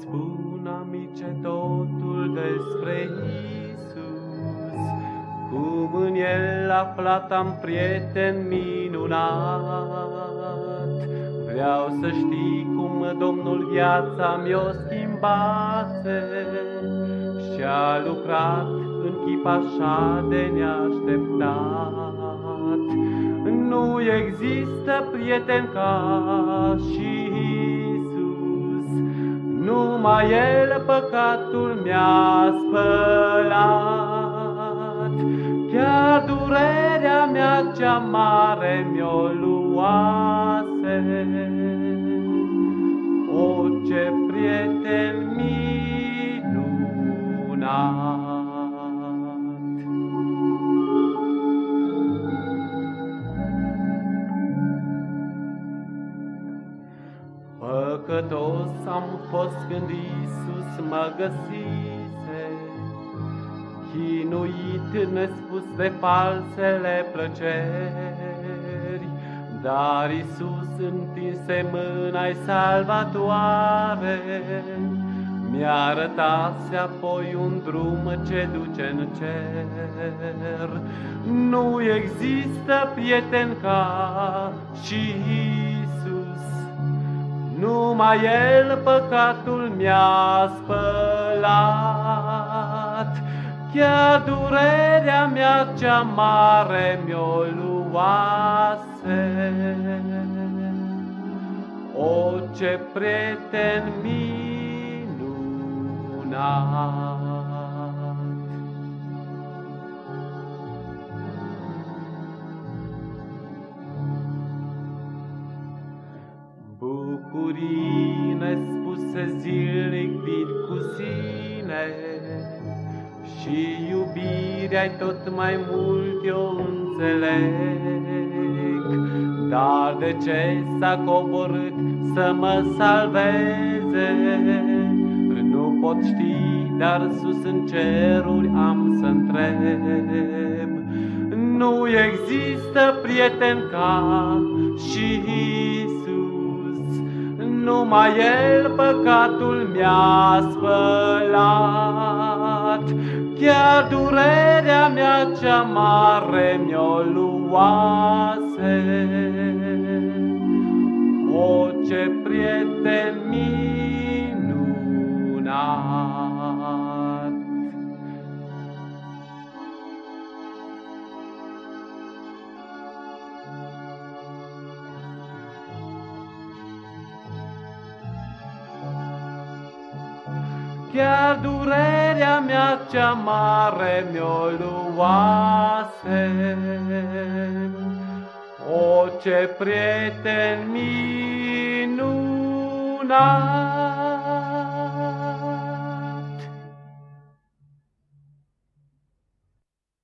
spun, amice, totul despre Isus, cum în El aflat am prieten minunat. Vreau să știi cum Domnul viața mi-o schimbase și-a lucrat în chip așa de neașteptat. Nu există prieten ca și Isus, numai El păcatul mi-a spălat. Chiar durerea mea cea mare mi-o luase. Păcătos am fost când Iisus mă găsise, Chinuit nespus de falsele plăceri, Dar Iisus întinse mâna-i salvatoare, Mi-a arătase apoi un drum ce duce în cer. Nu există prieten ca și numai El păcatul mi-a spălat, Chiar durerea mea cea mare mi-o luase. O, ce prieten minunat! Bucurii nespuse zilnic vin cu sine și iubirea tot mai mult eu înțeleg. Dar de ce s-a coborât să mă salveze? Nu pot ști, dar sus în ceruri am să întreb. Nu există prieten ca și numai El păcatul mi-a spălat. Chiar durerea mea cea mare mi-o luase. O, ce prieten Chiar durerea mea cea mare mi-o luase. O, ce prieten minunat!